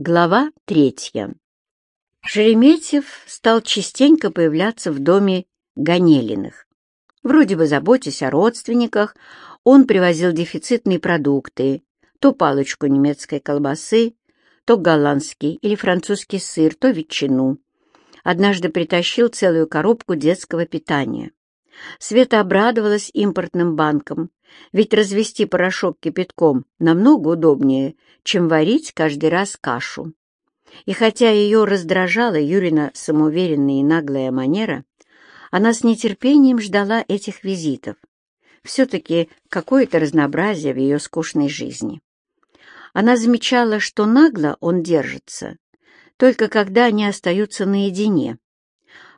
Глава третья. Шереметьев стал частенько появляться в доме Ганелиных. Вроде бы заботясь о родственниках, он привозил дефицитные продукты, то палочку немецкой колбасы, то голландский или французский сыр, то ветчину. Однажды притащил целую коробку детского питания. Света обрадовалась импортным банкам, ведь развести порошок кипятком намного удобнее, чем варить каждый раз кашу. И хотя ее раздражала Юрина самоуверенная и наглая манера, она с нетерпением ждала этих визитов. Все-таки какое-то разнообразие в ее скучной жизни. Она замечала, что нагло он держится, только когда они остаются наедине.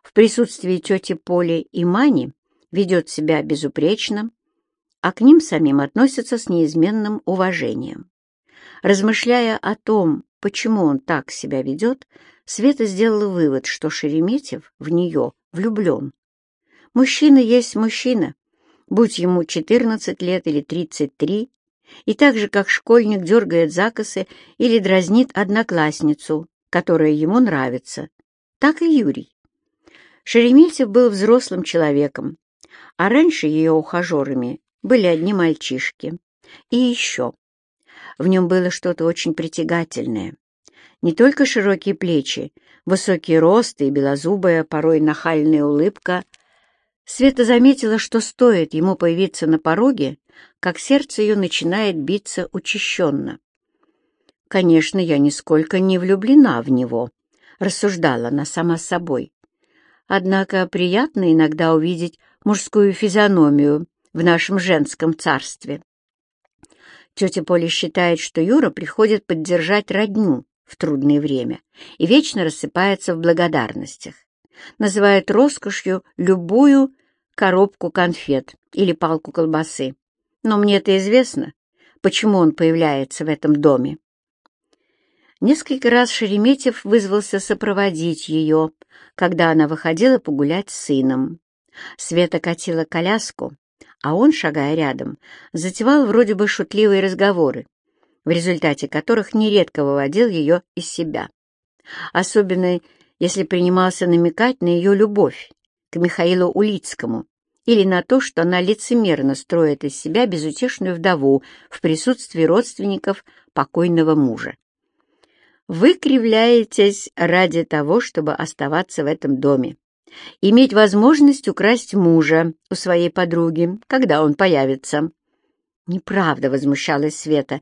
В присутствии тети Поли и Мани ведет себя безупречно, а к ним самим относятся с неизменным уважением. Размышляя о том, почему он так себя ведет, Света сделала вывод, что Шереметьев в нее влюблен. Мужчина есть мужчина, будь ему 14 лет или 33, и так же, как школьник дергает закосы или дразнит одноклассницу, которая ему нравится, так и Юрий. Шереметьев был взрослым человеком, а раньше ее ухажерами были одни мальчишки. И еще. В нем было что-то очень притягательное. Не только широкие плечи, высокий рост и белозубая, порой нахальная улыбка. Света заметила, что стоит ему появиться на пороге, как сердце ее начинает биться учащенно. «Конечно, я нисколько не влюблена в него», — рассуждала она сама с собой. «Однако приятно иногда увидеть мужскую физиономию в нашем женском царстве. Тетя Поля считает, что Юра приходит поддержать родню в трудное время и вечно рассыпается в благодарностях. Называет роскошью любую коробку конфет или палку колбасы. Но мне это известно, почему он появляется в этом доме. Несколько раз Шереметьев вызвался сопроводить ее, когда она выходила погулять с сыном. Света катила коляску, а он, шагая рядом, затевал вроде бы шутливые разговоры, в результате которых нередко выводил ее из себя. Особенно, если принимался намекать на ее любовь к Михаилу Улицкому или на то, что она лицемерно строит из себя безутешную вдову в присутствии родственников покойного мужа. Вы кривляетесь ради того, чтобы оставаться в этом доме иметь возможность украсть мужа у своей подруги, когда он появится. «Неправда», — возмущалась Света.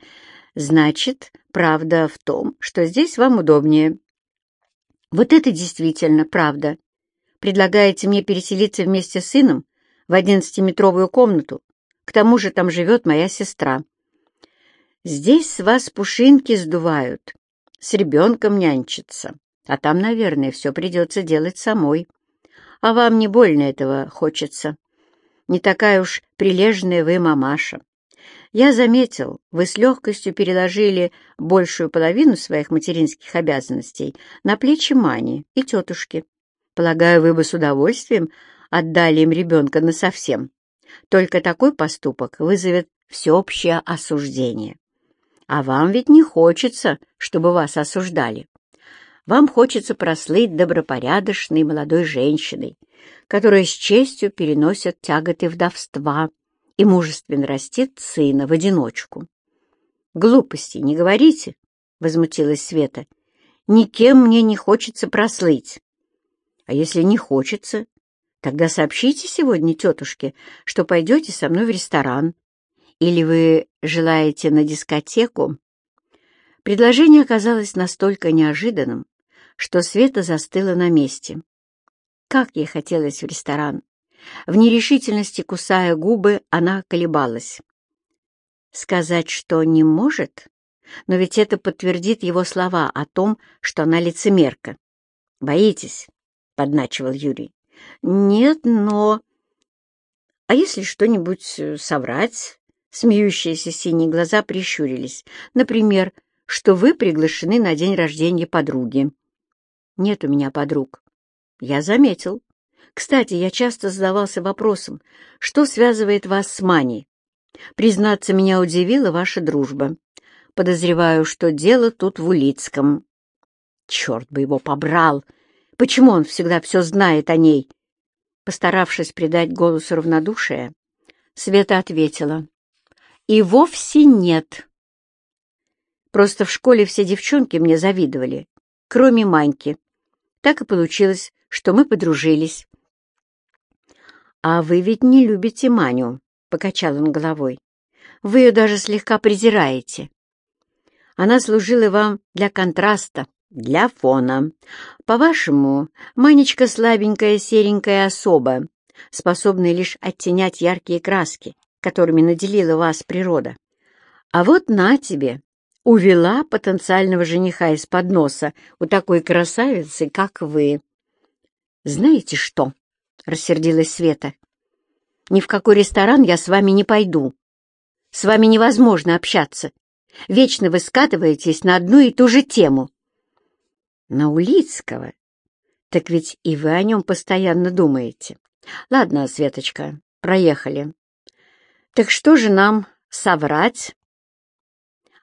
«Значит, правда в том, что здесь вам удобнее». «Вот это действительно правда. Предлагаете мне переселиться вместе с сыном в одиннадцатиметровую комнату? К тому же там живет моя сестра». «Здесь с вас пушинки сдувают, с ребенком нянчиться, а там, наверное, все придется делать самой» а вам не больно этого хочется. Не такая уж прилежная вы мамаша. Я заметил, вы с легкостью переложили большую половину своих материнских обязанностей на плечи Мани и тетушки. Полагаю, вы бы с удовольствием отдали им ребенка насовсем. Только такой поступок вызовет всеобщее осуждение. А вам ведь не хочется, чтобы вас осуждали. Вам хочется прослыть добропорядочной молодой женщиной, которая с честью переносит тяготы вдовства и мужественно растит сына в одиночку. «Глупости не говорите», — возмутилась Света. «Никем мне не хочется прослыть». «А если не хочется, тогда сообщите сегодня тетушке, что пойдете со мной в ресторан. Или вы желаете на дискотеку?» Предложение оказалось настолько неожиданным, что Света застыла на месте. Как ей хотелось в ресторан! В нерешительности, кусая губы, она колебалась. Сказать, что не может? Но ведь это подтвердит его слова о том, что она лицемерка. «Боитесь?» — подначивал Юрий. «Нет, но...» «А если что-нибудь э, соврать?» Смеющиеся синие глаза прищурились. «Например, что вы приглашены на день рождения подруги». Нет у меня подруг. Я заметил. Кстати, я часто задавался вопросом, что связывает вас с Маней. Признаться, меня удивила ваша дружба. Подозреваю, что дело тут в Улицком. Черт бы его побрал! Почему он всегда все знает о ней? Постаравшись придать голосу равнодушие, Света ответила. И вовсе нет. Просто в школе все девчонки мне завидовали, кроме Маньки. Так и получилось, что мы подружились. «А вы ведь не любите Маню», — покачал он головой. «Вы ее даже слегка презираете. Она служила вам для контраста, для фона. По-вашему, Манечка слабенькая серенькая особа, способная лишь оттенять яркие краски, которыми наделила вас природа. А вот на тебе, увела потенциального жениха из-под носа у такой красавицы, как вы. «Знаете что?» — рассердилась Света. «Ни в какой ресторан я с вами не пойду. С вами невозможно общаться. Вечно вы скатываетесь на одну и ту же тему». «На Улицкого? Так ведь и вы о нем постоянно думаете. Ладно, Светочка, проехали. Так что же нам соврать?»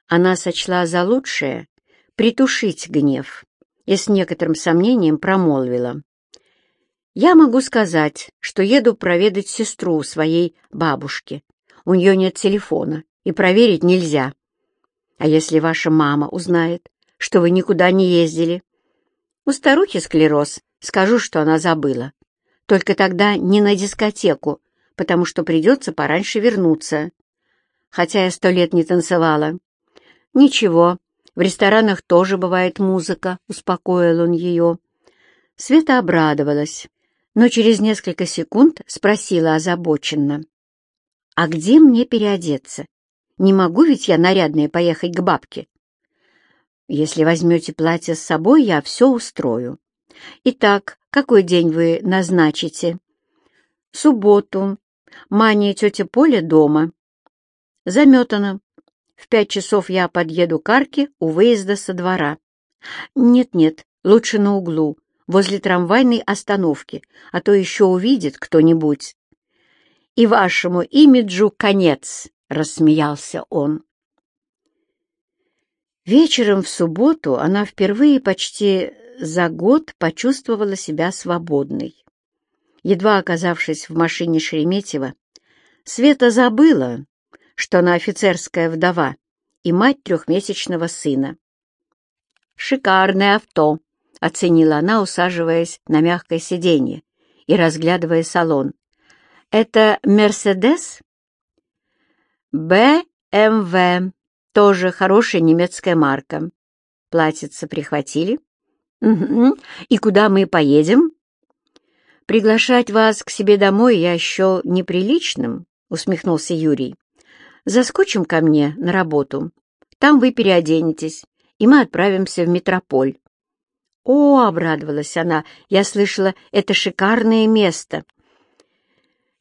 Она сочла за лучшее притушить гнев и с некоторым сомнением промолвила. «Я могу сказать, что еду проведать сестру своей бабушки. У нее нет телефона, и проверить нельзя. А если ваша мама узнает, что вы никуда не ездили? У старухи склероз, скажу, что она забыла. Только тогда не на дискотеку, потому что придется пораньше вернуться. Хотя я сто лет не танцевала. «Ничего, в ресторанах тоже бывает музыка», — успокоил он ее. Света обрадовалась, но через несколько секунд спросила озабоченно. «А где мне переодеться? Не могу ведь я нарядная поехать к бабке?» «Если возьмете платье с собой, я все устрою. Итак, какой день вы назначите?» «Субботу. Маня и тетя Поля дома». «Заметано. В пять часов я подъеду к арке у выезда со двора. Нет-нет, лучше на углу, возле трамвайной остановки, а то еще увидит кто-нибудь. И вашему имиджу конец, — рассмеялся он. Вечером в субботу она впервые почти за год почувствовала себя свободной. Едва оказавшись в машине Шереметьева, Света забыла, что она офицерская вдова и мать трехмесячного сына. «Шикарное авто», — оценила она, усаживаясь на мягкое сиденье и разглядывая салон. «Это Мерседес?» «БМВ», тоже хорошая немецкая марка. Платьице прихватили? Угу. И куда мы поедем? Приглашать вас к себе домой я счел неприличным, усмехнулся Юрий. Заскочим ко мне на работу. Там вы переоденетесь, и мы отправимся в метрополь». «О!» — обрадовалась она. «Я слышала, это шикарное место».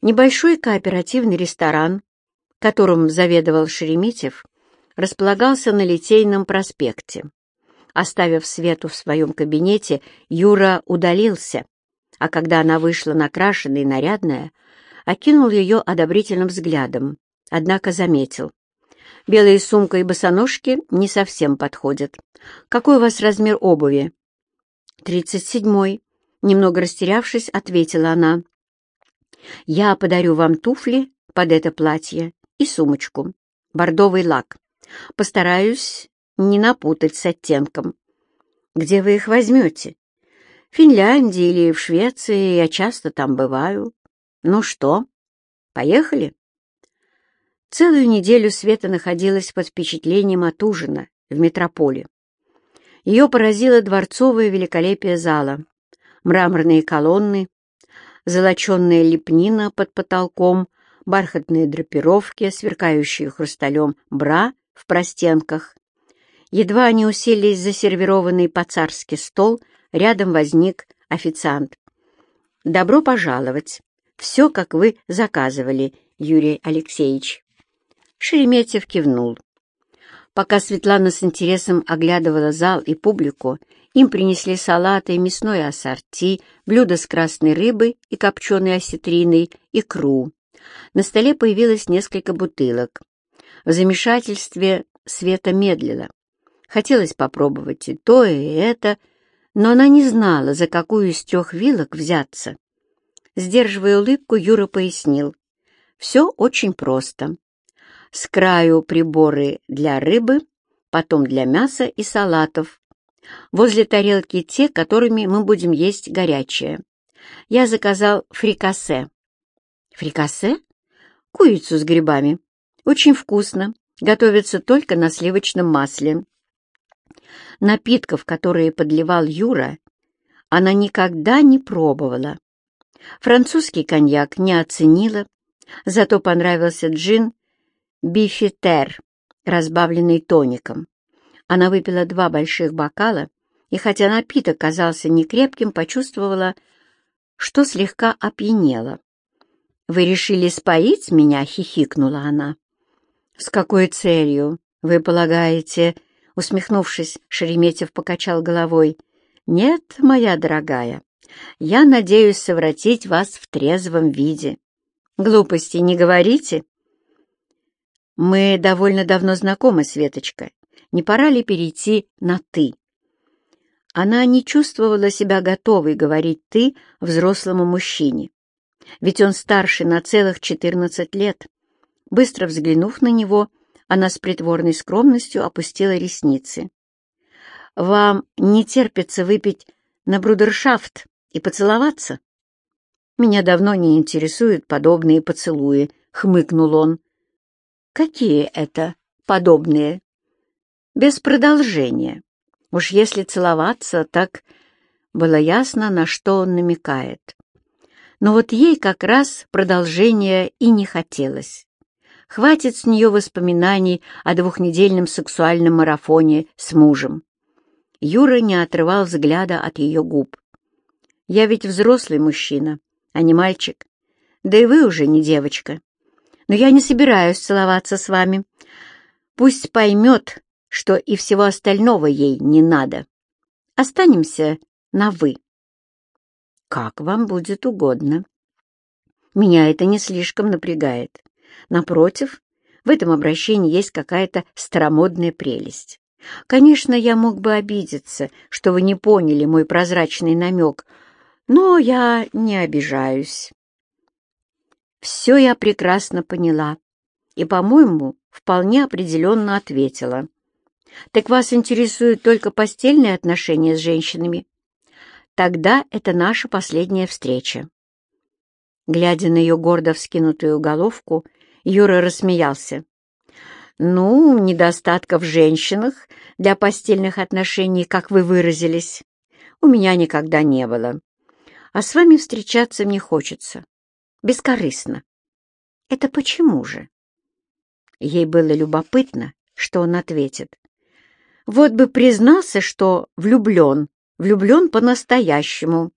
Небольшой кооперативный ресторан, которым заведовал Шереметьев, располагался на Литейном проспекте. Оставив Свету в своем кабинете, Юра удалился, а когда она вышла накрашенная и нарядная, окинул ее одобрительным взглядом однако заметил. Белые сумка и босоножки не совсем подходят. Какой у вас размер обуви? Тридцать седьмой. Немного растерявшись, ответила она. Я подарю вам туфли под это платье и сумочку. Бордовый лак. Постараюсь не напутать с оттенком. Где вы их возьмете? В Финляндии или в Швеции, я часто там бываю. Ну что, поехали? Целую неделю Света находилась под впечатлением от ужина в метрополе. Ее поразило дворцовое великолепие зала, мраморные колонны, золоченная лепнина под потолком, бархатные драпировки, сверкающие хрусталем бра в простенках. Едва они уселись за сервированный по-царски стол, рядом возник официант. «Добро пожаловать! Все, как вы заказывали, Юрий Алексеевич». Шереметьев кивнул. Пока Светлана с интересом оглядывала зал и публику, им принесли салаты, мясное ассорти, блюдо с красной рыбой и копченой осетриной, икру. На столе появилось несколько бутылок. В замешательстве Света медлила. Хотелось попробовать и то, и это, но она не знала, за какую из трех вилок взяться. Сдерживая улыбку, Юра пояснил. Все очень просто. С краю приборы для рыбы, потом для мяса и салатов. Возле тарелки те, которыми мы будем есть горячее. Я заказал фрикасе. Фрикасе? Курицу с грибами. Очень вкусно. Готовится только на сливочном масле. Напитков, которые подливал Юра, она никогда не пробовала. Французский коньяк не оценила, зато понравился джин «Бифитер», разбавленный тоником. Она выпила два больших бокала, и хотя напиток казался некрепким, почувствовала, что слегка опьянела. «Вы решили споить меня?» — хихикнула она. «С какой целью, вы полагаете?» Усмехнувшись, Шереметьев покачал головой. «Нет, моя дорогая, я надеюсь совратить вас в трезвом виде. Глупости не говорите?» «Мы довольно давно знакомы, Светочка. Не пора ли перейти на «ты»?» Она не чувствовала себя готовой говорить «ты» взрослому мужчине, ведь он старше на целых четырнадцать лет. Быстро взглянув на него, она с притворной скромностью опустила ресницы. «Вам не терпится выпить на брудершафт и поцеловаться?» «Меня давно не интересуют подобные поцелуи», — хмыкнул он. «Какие это подобные?» «Без продолжения. Уж если целоваться, так было ясно, на что он намекает. Но вот ей как раз продолжения и не хотелось. Хватит с нее воспоминаний о двухнедельном сексуальном марафоне с мужем. Юра не отрывал взгляда от ее губ. «Я ведь взрослый мужчина, а не мальчик. Да и вы уже не девочка. Но я не собираюсь целоваться с вами. Пусть поймет, что и всего остального ей не надо. Останемся на «вы». Как вам будет угодно. Меня это не слишком напрягает. Напротив, в этом обращении есть какая-то старомодная прелесть. Конечно, я мог бы обидеться, что вы не поняли мой прозрачный намек, но я не обижаюсь. Все я прекрасно поняла и, по-моему, вполне определенно ответила. Так вас интересуют только постельные отношения с женщинами? Тогда это наша последняя встреча. Глядя на ее гордо вскинутую головку, Юра рассмеялся. «Ну, недостатков в женщинах для постельных отношений, как вы выразились, у меня никогда не было. А с вами встречаться мне хочется. Бескорыстно. Это почему же?» Ей было любопытно, что он ответит. Вот бы признался, что влюблен, влюблен по-настоящему.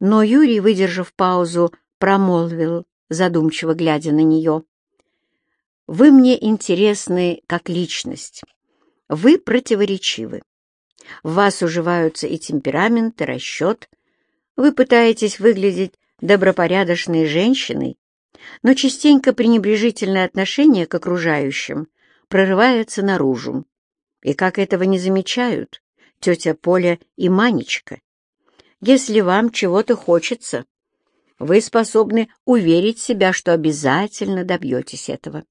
Но Юрий, выдержав паузу, промолвил, задумчиво глядя на нее. «Вы мне интересны как личность. Вы противоречивы. В вас уживаются и темперамент, и расчет. Вы пытаетесь выглядеть добропорядочной женщиной, но частенько пренебрежительное отношение к окружающим прорывается наружу. И как этого не замечают тетя Поля и Манечка? Если вам чего-то хочется, вы способны уверить себя, что обязательно добьетесь этого.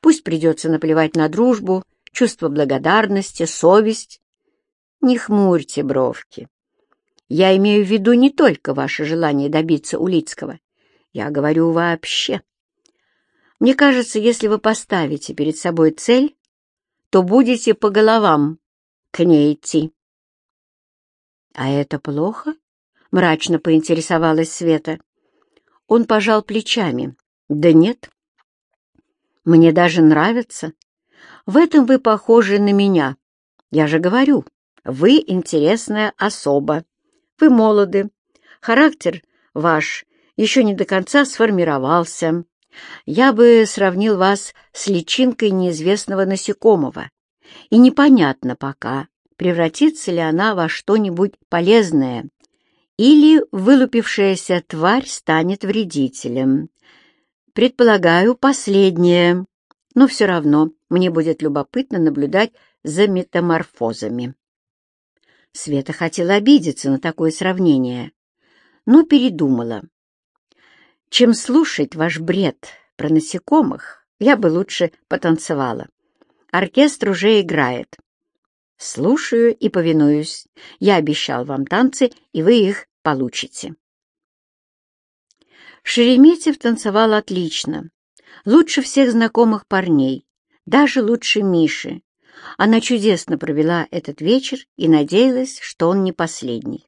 Пусть придется наплевать на дружбу, чувство благодарности, совесть. Не хмурьте бровки. Я имею в виду не только ваше желание добиться Улицкого. Я говорю вообще. Мне кажется, если вы поставите перед собой цель, то будете по головам к ней идти. — А это плохо? — мрачно поинтересовалась Света. Он пожал плечами. — Да нет. Мне даже нравится. В этом вы похожи на меня. Я же говорю, вы интересная особа. Вы молоды. Характер ваш еще не до конца сформировался. Я бы сравнил вас с личинкой неизвестного насекомого, и непонятно пока, превратится ли она во что-нибудь полезное, или вылупившаяся тварь станет вредителем. Предполагаю, последнее, но все равно мне будет любопытно наблюдать за метаморфозами. Света хотела обидеться на такое сравнение, но передумала. Чем слушать ваш бред про насекомых, я бы лучше потанцевала. Оркестр уже играет. Слушаю и повинуюсь. Я обещал вам танцы, и вы их получите. Шереметьев танцевал отлично. Лучше всех знакомых парней, даже лучше Миши. Она чудесно провела этот вечер и надеялась, что он не последний.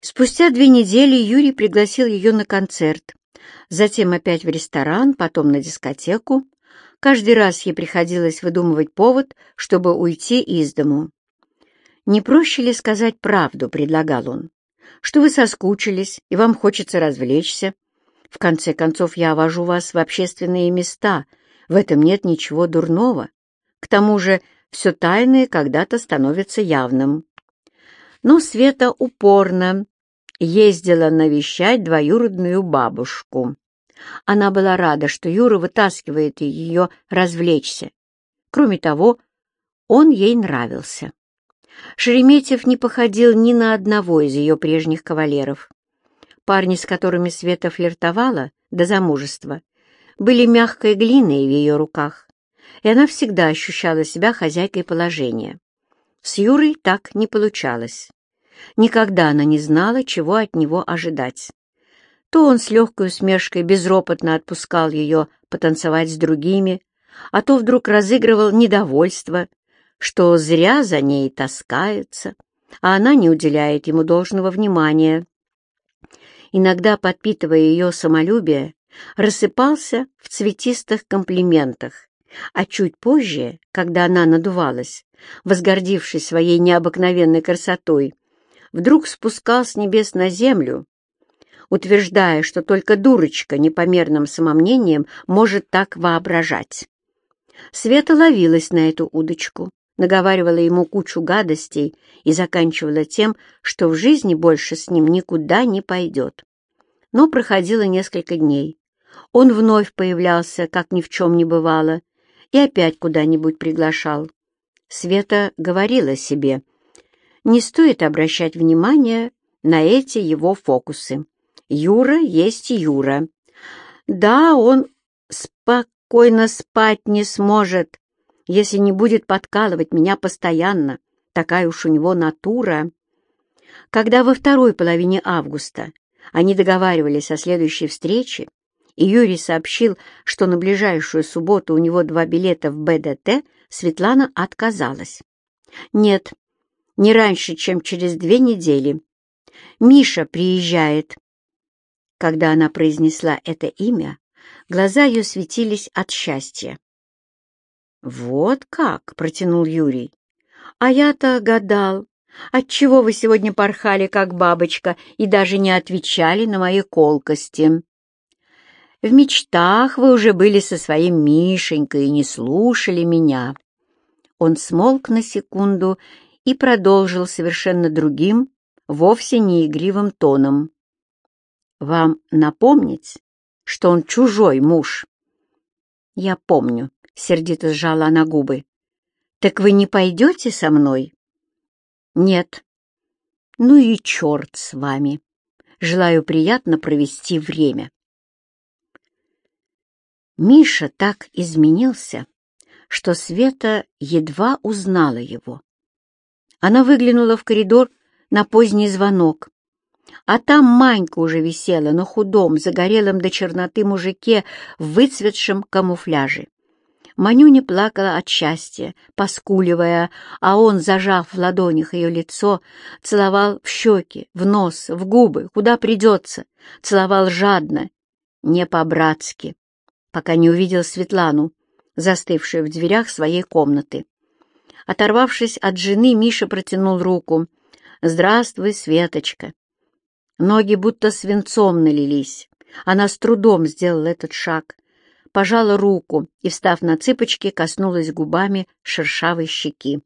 Спустя две недели Юрий пригласил ее на концерт, затем опять в ресторан, потом на дискотеку. Каждый раз ей приходилось выдумывать повод, чтобы уйти из дому. «Не проще ли сказать правду?» — предлагал он. «Что вы соскучились, и вам хочется развлечься. В конце концов, я вожу вас в общественные места. В этом нет ничего дурного. К тому же, все тайное когда-то становится явным». Но Света упорно ездила навещать двоюродную бабушку. Она была рада, что Юра вытаскивает ее развлечься. Кроме того, он ей нравился. Шереметьев не походил ни на одного из ее прежних кавалеров. Парни, с которыми Света флиртовала до замужества, были мягкой глиной в ее руках, и она всегда ощущала себя хозяйкой положения. С Юрой так не получалось. Никогда она не знала, чего от него ожидать. То он с легкой усмешкой безропотно отпускал ее потанцевать с другими, а то вдруг разыгрывал недовольство, что зря за ней таскается, а она не уделяет ему должного внимания. Иногда, подпитывая ее самолюбие, рассыпался в цветистых комплиментах, а чуть позже, когда она надувалась, возгордившись своей необыкновенной красотой, вдруг спускал с небес на землю, утверждая, что только дурочка непомерным самомнением может так воображать. Света ловилась на эту удочку, наговаривала ему кучу гадостей и заканчивала тем, что в жизни больше с ним никуда не пойдет. Но проходило несколько дней. Он вновь появлялся, как ни в чем не бывало, и опять куда-нибудь приглашал. Света говорила себе — не стоит обращать внимания на эти его фокусы. Юра есть Юра. Да, он спокойно спать не сможет, если не будет подкалывать меня постоянно. Такая уж у него натура. Когда во второй половине августа они договаривались о следующей встрече, и Юрий сообщил, что на ближайшую субботу у него два билета в БДТ, Светлана отказалась. «Нет, не раньше, чем через две недели. Миша приезжает». Когда она произнесла это имя, глаза ее светились от счастья. «Вот как!» — протянул Юрий. «А я-то гадал, отчего вы сегодня порхали, как бабочка, и даже не отвечали на мои колкости. В мечтах вы уже были со своим Мишенькой и не слушали меня». Он смолк на секунду и продолжил совершенно другим, вовсе не игривым тоном. «Вам напомнить, что он чужой муж?» «Я помню», — сердито сжала она губы. «Так вы не пойдете со мной?» «Нет». «Ну и черт с вами. Желаю приятно провести время». Миша так изменился, что Света едва узнала его. Она выглянула в коридор на поздний звонок. А там Манька уже висела на худом, загорелом до черноты мужике в выцветшем камуфляже. Манюня плакала от счастья, поскуливая, а он, зажав в ладонях ее лицо, целовал в щеки, в нос, в губы, куда придется, целовал жадно, не по-братски, пока не увидел Светлану, застывшую в дверях своей комнаты. Оторвавшись от жены, Миша протянул руку. «Здравствуй, Светочка!» Ноги будто свинцом налились. Она с трудом сделала этот шаг, пожала руку и, встав на цыпочки, коснулась губами шершавой щеки.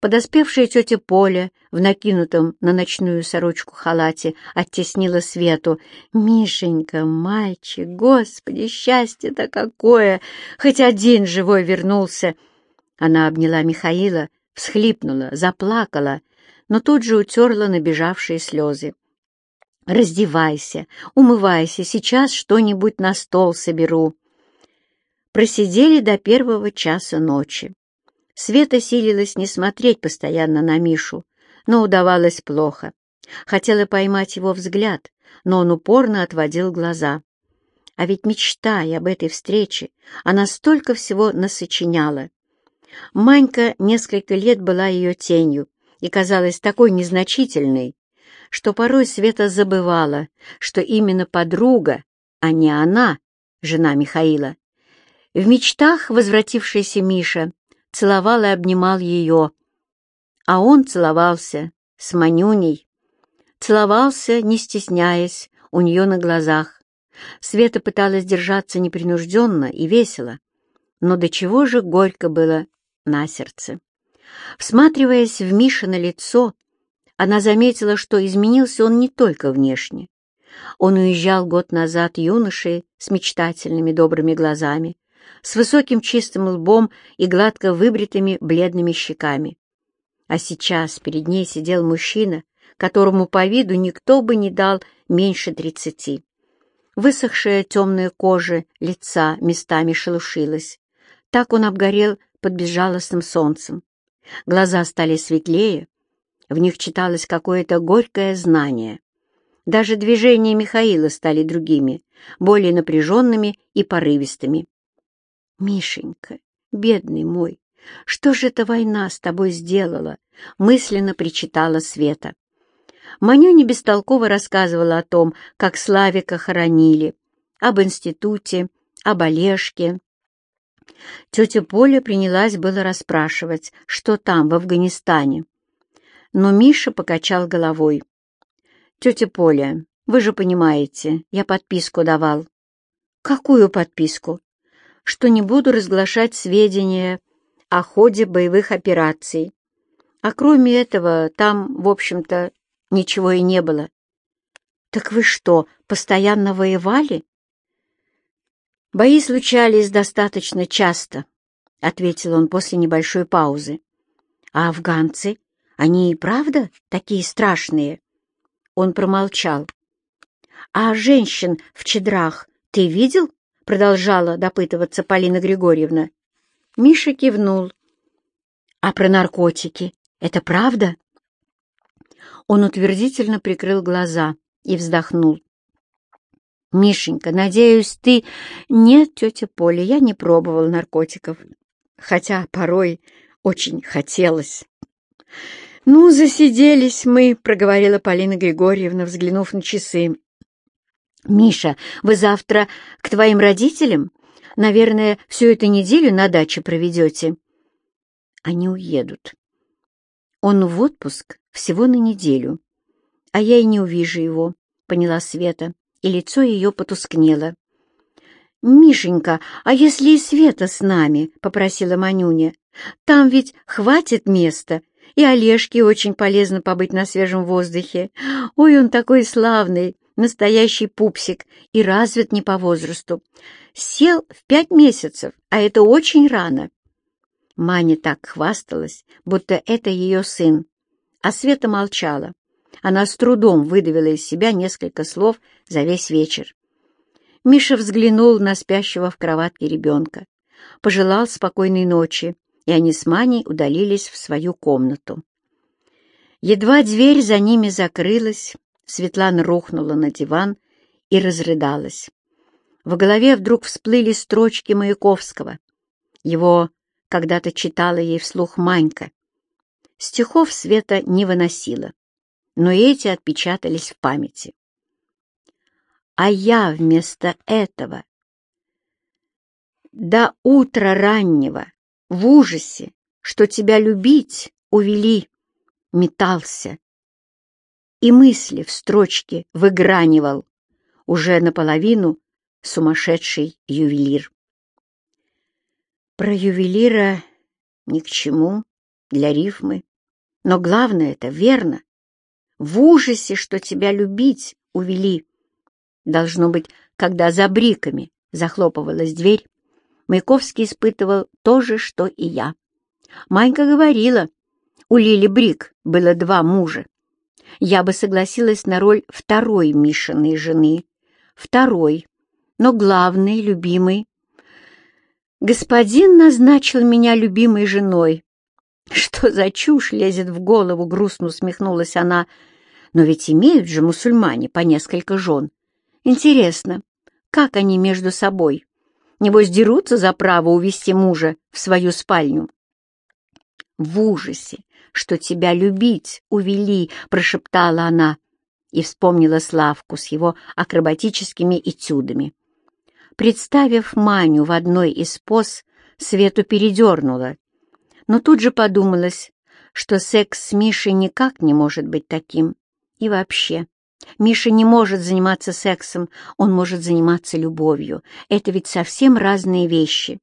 Подоспевшая тетя Поля в накинутом на ночную сорочку халате оттеснила Свету. «Мишенька, мальчик, господи, счастье-то какое! Хоть один живой вернулся!» Она обняла Михаила, всхлипнула, заплакала, но тут же утерла набежавшие слезы. «Раздевайся, умывайся, сейчас что-нибудь на стол соберу». Просидели до первого часа ночи. Света силилась не смотреть постоянно на Мишу, но удавалось плохо. Хотела поймать его взгляд, но он упорно отводил глаза. А ведь, мечтая об этой встрече, она столько всего насочиняла. Манька несколько лет была ее тенью и казалась такой незначительной, что порой Света забывала, что именно подруга, а не она, жена Михаила. В мечтах возвратившийся Миша целовал и обнимал ее, а он целовался с Манюней. Целовался, не стесняясь, у нее на глазах. Света пыталась держаться непринужденно и весело, но до чего же горько было на сердце. Всматриваясь в Миша на лицо, она заметила, что изменился он не только внешне. Он уезжал год назад юношей с мечтательными добрыми глазами, с высоким чистым лбом и гладко выбритыми бледными щеками. А сейчас перед ней сидел мужчина, которому по виду никто бы не дал меньше тридцати. Высохшая темная кожа лица местами шелушилась. Так он обгорел под безжалостным солнцем. Глаза стали светлее, в них читалось какое-то горькое знание. Даже движения Михаила стали другими, более напряженными и порывистыми. «Мишенька, бедный мой, что же эта война с тобой сделала?» — мысленно причитала Света. Манюня бестолково рассказывала о том, как Славика хоронили, об институте, об Олежке. Тетя Поля принялась было расспрашивать, что там, в Афганистане но Миша покачал головой. «Тетя Поля, вы же понимаете, я подписку давал». «Какую подписку?» «Что не буду разглашать сведения о ходе боевых операций. А кроме этого, там, в общем-то, ничего и не было». «Так вы что, постоянно воевали?» «Бои случались достаточно часто», — ответил он после небольшой паузы. «А афганцы? Они и правда такие страшные?» Он промолчал. «А женщин в чедрах ты видел?» — продолжала допытываться Полина Григорьевна. Миша кивнул. «А про наркотики это правда?» Он утвердительно прикрыл глаза и вздохнул. «Мишенька, надеюсь, ты...» «Нет, тетя Поля, я не пробовал наркотиков, хотя порой очень хотелось». «Ну, засиделись мы», — проговорила Полина Григорьевна, взглянув на часы. «Миша, вы завтра к твоим родителям? Наверное, всю эту неделю на даче проведете?» «Они уедут. Он в отпуск всего на неделю, а я и не увижу его», — поняла Света, и лицо ее потускнело. «Мишенька, а если и Света с нами?» — попросила Манюня. «Там ведь хватит места, и Олежке очень полезно побыть на свежем воздухе. Ой, он такой славный, настоящий пупсик и развит не по возрасту. Сел в пять месяцев, а это очень рано. Маня так хвасталась, будто это ее сын. А Света молчала. Она с трудом выдавила из себя несколько слов за весь вечер. Миша взглянул на спящего в кроватке ребенка, пожелал спокойной ночи и они с Маней удалились в свою комнату. Едва дверь за ними закрылась, Светлана рухнула на диван и разрыдалась. В голове вдруг всплыли строчки Маяковского. Его когда-то читала ей вслух Манька. Стихов Света не выносила, но эти отпечатались в памяти. А я вместо этого до утра раннего в ужасе, что тебя любить увели, метался. И мысли в строчке выгранивал, уже наполовину сумасшедший ювелир. Про ювелира ни к чему, для рифмы. Но главное это верно. В ужасе, что тебя любить увели. Должно быть, когда за бриками захлопывалась дверь, Маяковский испытывал то же, что и я. Манька говорила, у Лили Брик было два мужа. Я бы согласилась на роль второй Мишиной жены. Второй, но главной, любимой. Господин назначил меня любимой женой. Что за чушь лезет в голову, грустно усмехнулась она. Но ведь имеют же мусульмане по несколько жен. Интересно, как они между собой? Небось, дерутся за право увести мужа в свою спальню. В ужасе, что тебя любить увели, прошептала она и вспомнила Славку с его акробатическими этюдами. Представив Маню в одной из поз, Свету передернула, но тут же подумалось, что секс с Мишей никак не может быть таким. И вообще, Миша не может заниматься сексом, он может заниматься любовью. Это ведь совсем разные вещи.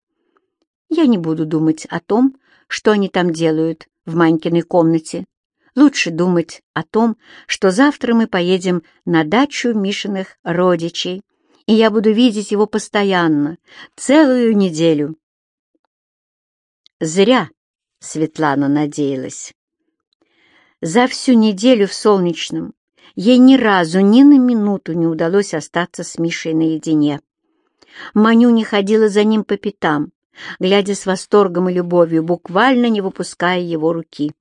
Я не буду думать о том, что они там делают в Манькиной комнате. Лучше думать о том, что завтра мы поедем на дачу Мишиных родичей, и я буду видеть его постоянно, целую неделю. Зря Светлана надеялась. За всю неделю в Солнечном ей ни разу, ни на минуту не удалось остаться с Мишей наедине. Маню не ходила за ним по пятам, глядя с восторгом и любовью, буквально не выпуская его руки.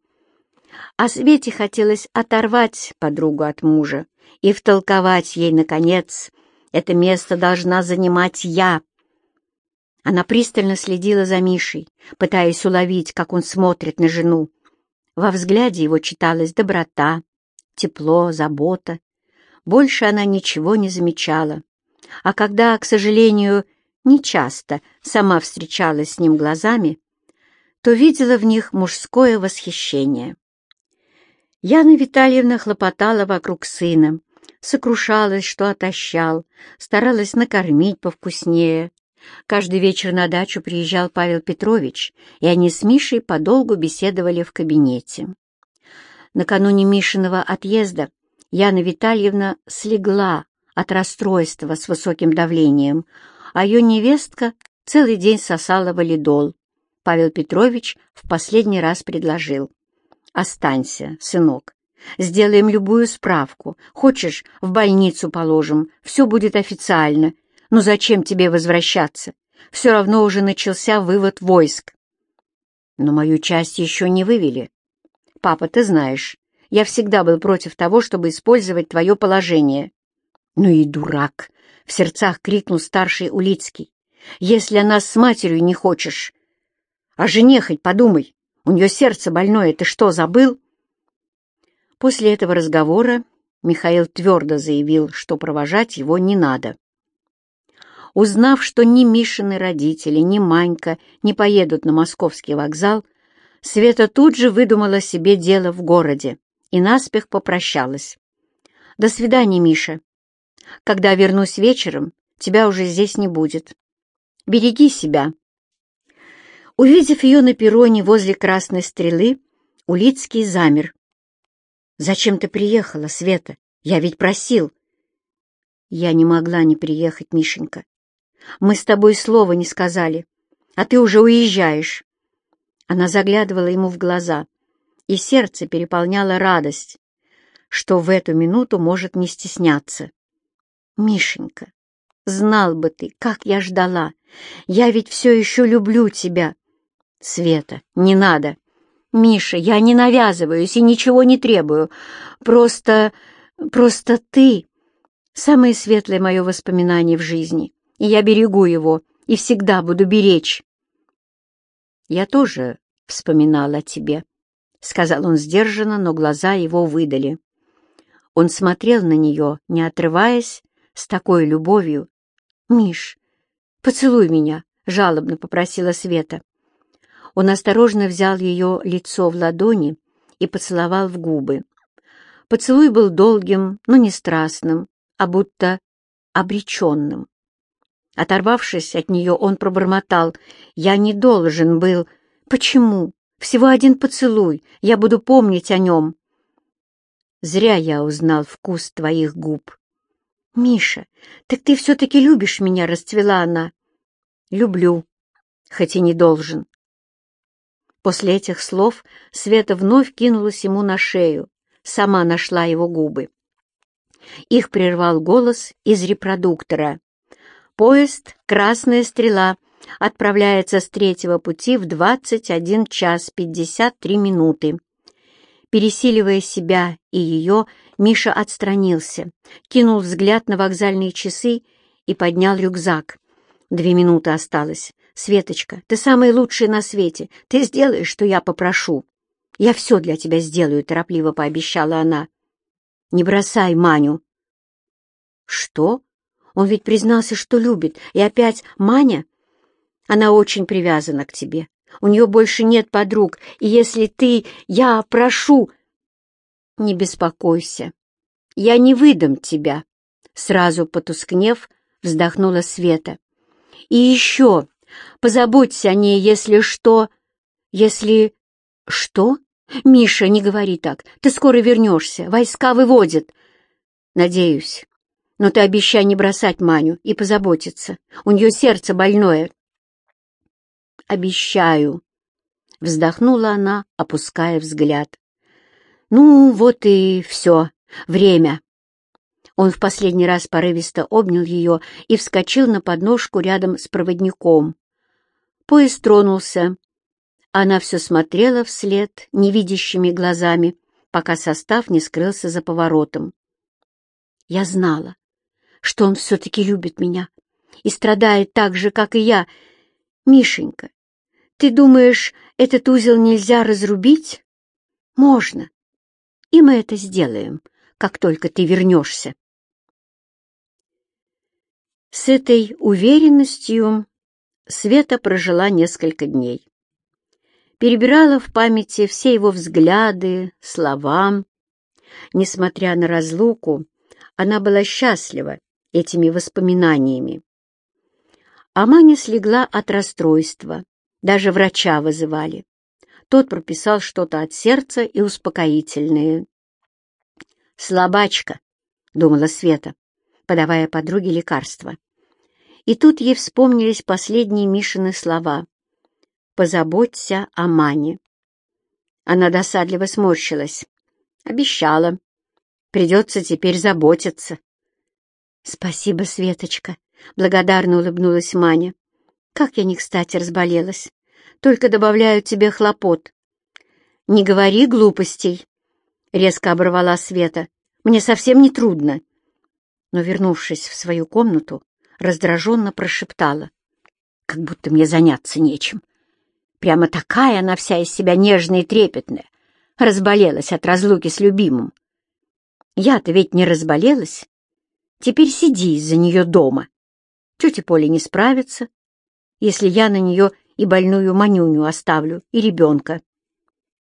А Свете хотелось оторвать подругу от мужа и втолковать ей, наконец, это место должна занимать я. Она пристально следила за Мишей, пытаясь уловить, как он смотрит на жену. Во взгляде его читалась доброта, тепло, забота. Больше она ничего не замечала. А когда, к сожалению, нечасто сама встречалась с ним глазами, то видела в них мужское восхищение. Яна Витальевна хлопотала вокруг сына, сокрушалась, что отощал, старалась накормить повкуснее. Каждый вечер на дачу приезжал Павел Петрович, и они с Мишей подолгу беседовали в кабинете. Накануне Мишиного отъезда Яна Витальевна слегла от расстройства с высоким давлением, а ее невестка целый день сосала валидол. Павел Петрович в последний раз предложил. «Останься, сынок. Сделаем любую справку. Хочешь, в больницу положим. Все будет официально. Но зачем тебе возвращаться? Все равно уже начался вывод войск». «Но мою часть еще не вывели. Папа, ты знаешь, я всегда был против того, чтобы использовать твое положение». «Ну и дурак!» — в сердцах крикнул старший Улицкий. «Если она с матерью не хочешь, о жене хоть подумай, у нее сердце больное, ты что, забыл?» После этого разговора Михаил твердо заявил, что провожать его не надо. Узнав, что ни Мишины родители, ни Манька не поедут на московский вокзал, Света тут же выдумала себе дело в городе и наспех попрощалась. «До свидания, Миша. Когда вернусь вечером, тебя уже здесь не будет. Береги себя». Увидев ее на перроне возле красной стрелы, Улицкий замер. «Зачем ты приехала, Света? Я ведь просил». «Я не могла не приехать, Мишенька. Мы с тобой слова не сказали, а ты уже уезжаешь. Она заглядывала ему в глаза, и сердце переполняло радость, что в эту минуту может не стесняться. «Мишенька, знал бы ты, как я ждала! Я ведь все еще люблю тебя!» «Света, не надо!» «Миша, я не навязываюсь и ничего не требую. Просто... просто ты...» Самое светлое мое воспоминание в жизни, и я берегу его, и всегда буду беречь. «Я тоже вспоминал о тебе», — сказал он сдержанно, но глаза его выдали. Он смотрел на нее, не отрываясь, с такой любовью. «Миш, поцелуй меня», — жалобно попросила Света. Он осторожно взял ее лицо в ладони и поцеловал в губы. Поцелуй был долгим, но не страстным, а будто обреченным. Оторвавшись от нее, он пробормотал. «Я не должен был. Почему? Всего один поцелуй. Я буду помнить о нем». Зря я узнал вкус твоих губ. «Миша, так ты все-таки любишь меня?» — расцвела она. «Люблю, хоть и не должен». После этих слов Света вновь кинулась ему на шею, сама нашла его губы. Их прервал голос из репродуктора. «Поезд «Красная стрела» отправляется с третьего пути в 21 час 53 минуты». Пересиливая себя и ее, Миша отстранился, кинул взгляд на вокзальные часы и поднял рюкзак. Две минуты осталось. «Светочка, ты самая лучшая на свете. Ты сделаешь, что я попрошу». «Я все для тебя сделаю», — торопливо пообещала она. «Не бросай Маню». «Что? Он ведь признался, что любит. И опять Маня? Она очень привязана к тебе. У нее больше нет подруг. И если ты... Я прошу...» «Не беспокойся. Я не выдам тебя», — сразу потускнев, вздохнула Света. «И еще позаботься о ней, если что... Если... Что? Миша, не говори так. Ты скоро вернешься. Войска выводят. Надеюсь. Но ты обещай не бросать Маню и позаботиться. У нее сердце больное. Обещаю. Вздохнула она, опуская взгляд. Ну, вот и все. Время. Он в последний раз порывисто обнял ее и вскочил на подножку рядом с проводником. Поезд тронулся. Она все смотрела вслед невидящими глазами, пока состав не скрылся за поворотом. Я знала, что он все-таки любит меня и страдает так же, как и я. Мишенька, ты думаешь, этот узел нельзя разрубить? Можно. И мы это сделаем, как только ты вернешься. С этой уверенностью Света прожила несколько дней. Перебирала в памяти все его взгляды, слова. Несмотря на разлуку, она была счастлива этими воспоминаниями. А Маня слегла от расстройства, даже врача вызывали. Тот прописал что-то от сердца и успокоительное. «Слабачка», — думала Света, подавая подруге лекарство. И тут ей вспомнились последние Мишины слова. «Позаботься о Мане». Она досадливо сморщилась. Обещала. Придется теперь заботиться. «Спасибо, Светочка», — благодарно улыбнулась Маня. «Как я не кстати разболелась. Только добавляю тебе хлопот». «Не говори глупостей», — резко оборвала Света. «Мне совсем не трудно». Но, вернувшись в свою комнату, раздраженно прошептала. Как будто мне заняться нечем. Прямо такая она вся из себя нежная и трепетная. Разболелась от разлуки с любимым. Я-то ведь не разболелась. Теперь сиди из-за нее дома. Тетя Поля не справится, если я на нее и больную Манюню оставлю, и ребенка.